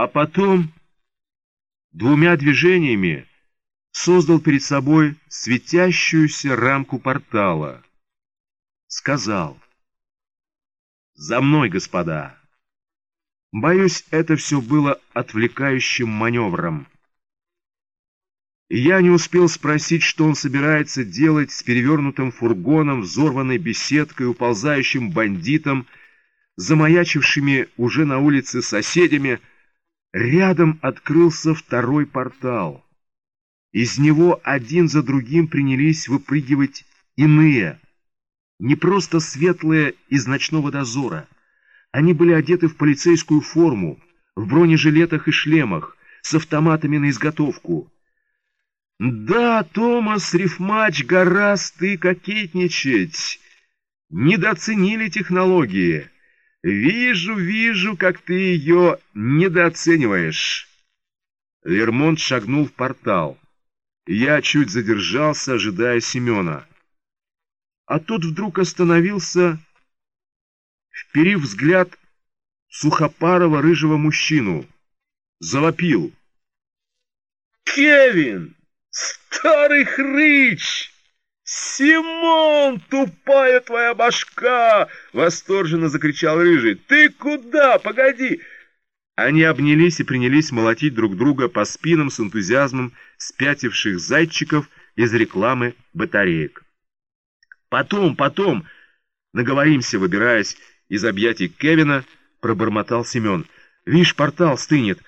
А потом двумя движениями создал перед собой светящуюся рамку портала. Сказал «За мной, господа!» Боюсь, это все было отвлекающим маневром. Я не успел спросить, что он собирается делать с перевернутым фургоном, взорванной беседкой, уползающим бандитом, замаячившими уже на улице соседями. Рядом открылся второй портал. Из него один за другим принялись выпрыгивать иные, не просто светлые из ночного дозора. Они были одеты в полицейскую форму, в бронежилетах и шлемах, с автоматами на изготовку. Да, Томас Рифмач, гораздо ты кокетничать. Недооценили технологии. Вижу, вижу, как ты ее недооцениваешь. Лермонт шагнул в портал. Я чуть задержался, ожидая Семена. А тот вдруг остановился, вперив взгляд сухопарого рыжего мужчину. Завопил. «Кевин!» Старый хрыч! Симон, тупая твоя башка! Восторженно закричал Рыжий. Ты куда? Погоди! Они обнялись и принялись молотить друг друга по спинам с энтузиазмом спятивших зайчиков из рекламы батареек. Потом, потом, наговоримся, выбираясь из объятий Кевина, пробормотал Семен. Вишь, портал стынет.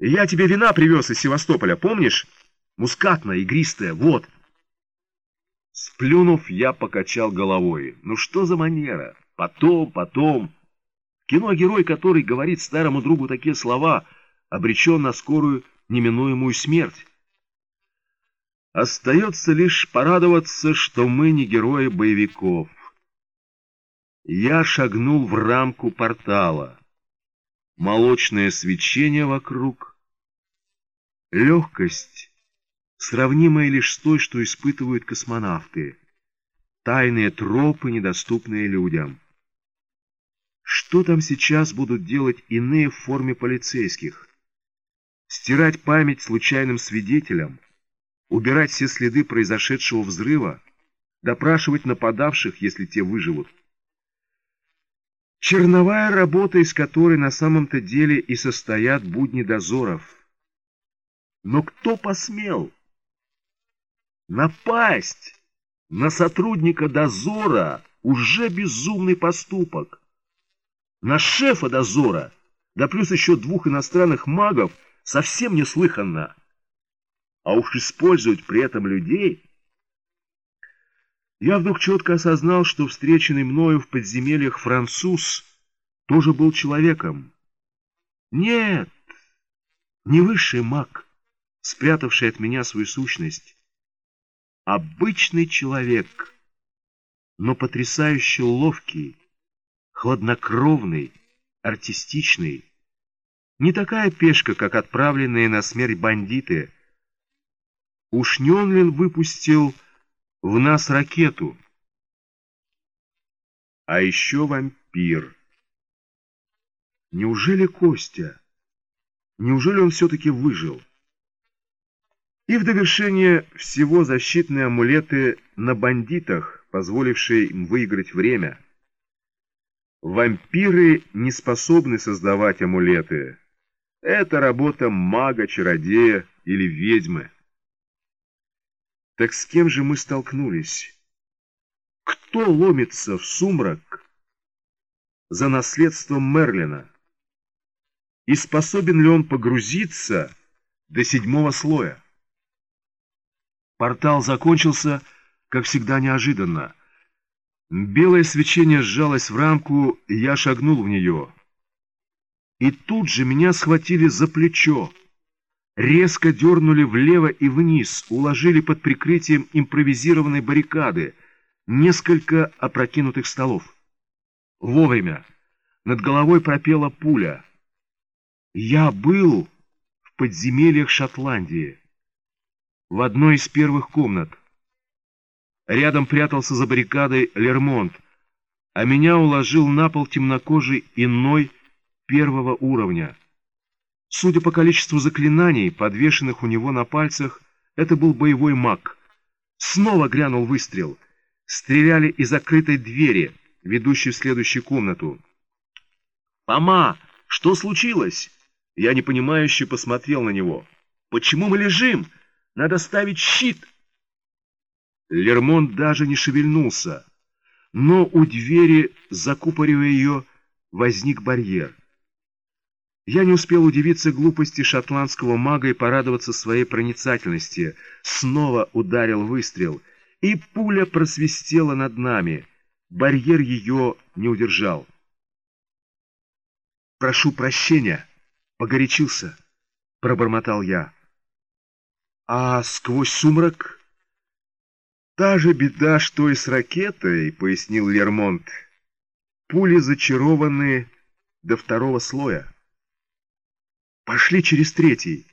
Я тебе вина привез из Севастополя, помнишь? Мускатная, игристая, вот. Сплюнув, я покачал головой. Ну что за манера? Потом, потом. кино герой, который говорит старому другу такие слова, обречен на скорую неминуемую смерть. Остается лишь порадоваться, что мы не герои боевиков. Я шагнул в рамку портала. Молочное свечение вокруг. Легкость сравнимое лишь с той, что испытывают космонавты. Тайные тропы, недоступные людям. Что там сейчас будут делать иные в форме полицейских? Стирать память случайным свидетелям? Убирать все следы произошедшего взрыва? Допрашивать нападавших, если те выживут? Черновая работа, из которой на самом-то деле и состоят будни дозоров. Но кто посмел? Напасть на сотрудника дозора уже безумный поступок. На шефа дозора, да плюс еще двух иностранных магов, совсем неслыханно. А уж использовать при этом людей... Я вдруг четко осознал, что встреченный мною в подземельях француз тоже был человеком. Нет, не высший маг, спрятавший от меня свою сущность, Обычный человек, но потрясающе ловкий, хладнокровный, артистичный. Не такая пешка, как отправленные на смерть бандиты. Уж ли выпустил в нас ракету? А еще вампир. Неужели Костя? Неужели он все-таки выжил? И в довершение всего защитные амулеты на бандитах, позволившие им выиграть время. Вампиры не способны создавать амулеты. Это работа мага, чародея или ведьмы. Так с кем же мы столкнулись? Кто ломится в сумрак за наследством Мерлина? И способен ли он погрузиться до седьмого слоя? Портал закончился, как всегда, неожиданно. Белое свечение сжалось в рамку, и я шагнул в нее. И тут же меня схватили за плечо. Резко дернули влево и вниз, уложили под прикрытием импровизированной баррикады несколько опрокинутых столов. Вовремя над головой пропела пуля. Я был в подземельях Шотландии в одной из первых комнат. Рядом прятался за баррикадой Лермонт, а меня уложил на пол темнокожий иной первого уровня. Судя по количеству заклинаний, подвешенных у него на пальцах, это был боевой маг. Снова грянул выстрел. Стреляли из закрытой двери, ведущей в следующую комнату. «Фома, что случилось?» Я непонимающе посмотрел на него. «Почему мы лежим? Надо ставить щит!» Лермонт даже не шевельнулся, но у двери, закупоривая ее, возник барьер. Я не успел удивиться глупости шотландского мага и порадоваться своей проницательности. Снова ударил выстрел, и пуля просвистела над нами. Барьер ее не удержал. «Прошу прощения, погорячился», — пробормотал я. «А сквозь сумрак...» «Та же беда, что и с ракетой», — пояснил Лермонт. «Пули зачарованы до второго слоя». Пошли через третий.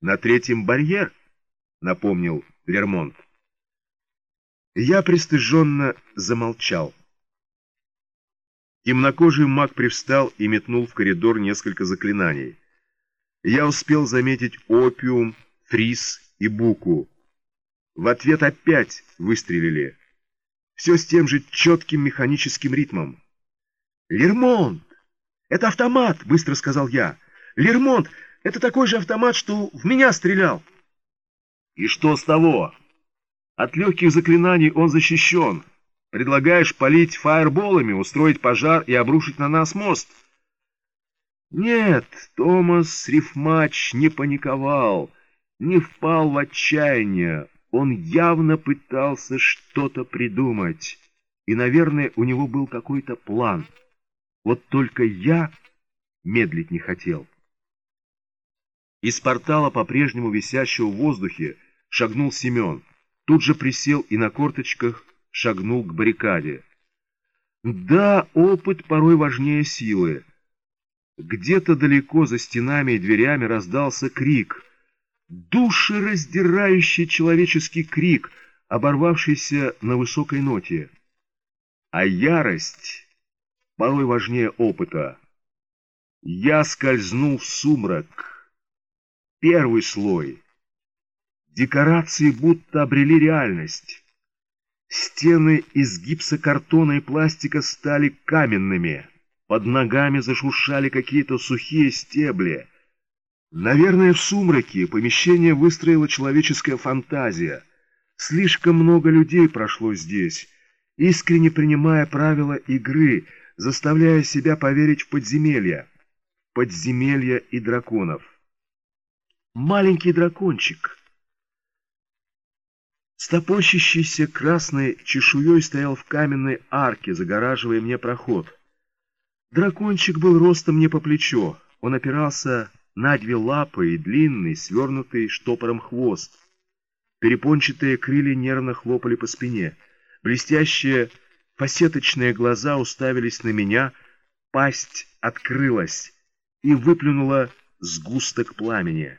На третьем барьер, напомнил Лермонт. Я пристыженно замолчал. Темнокожий маг привстал и метнул в коридор несколько заклинаний. Я успел заметить опиум, фриз и буку. В ответ опять выстрелили. Все с тем же четким механическим ритмом. «Лермонт! Это автомат!» — быстро сказал я. Лермонт, это такой же автомат, что в меня стрелял. И что с того? От легких заклинаний он защищен. Предлагаешь полить фаерболами, устроить пожар и обрушить на нас мост? Нет, Томас Рифмач не паниковал, не впал в отчаяние. Он явно пытался что-то придумать. И, наверное, у него был какой-то план. Вот только я медлить не хотел. Из портала, по-прежнему висящего в воздухе, шагнул Семен. Тут же присел и на корточках шагнул к баррикаде. Да, опыт порой важнее силы. Где-то далеко за стенами и дверями раздался крик. Душераздирающий человеческий крик, оборвавшийся на высокой ноте. А ярость порой важнее опыта. Я скользнул в сумрак. Первый слой. Декорации будто обрели реальность. Стены из гипсокартона и пластика стали каменными. Под ногами зашуршали какие-то сухие стебли. Наверное, в сумраке помещение выстроила человеческая фантазия. Слишком много людей прошло здесь, искренне принимая правила игры, заставляя себя поверить в подземелья, подземелья и драконов маленький дракончик. Стопорщащийся красной чешуей стоял в каменной арке, загораживая мне проход. Дракончик был ростом мне по плечо. Он опирался на две лапы и длинный, свернутый штопором хвост. Перепончатые крылья нервно хлопали по спине. Блестящие фасеточные глаза уставились на меня, пасть открылась и выплюнула сгусток пламени.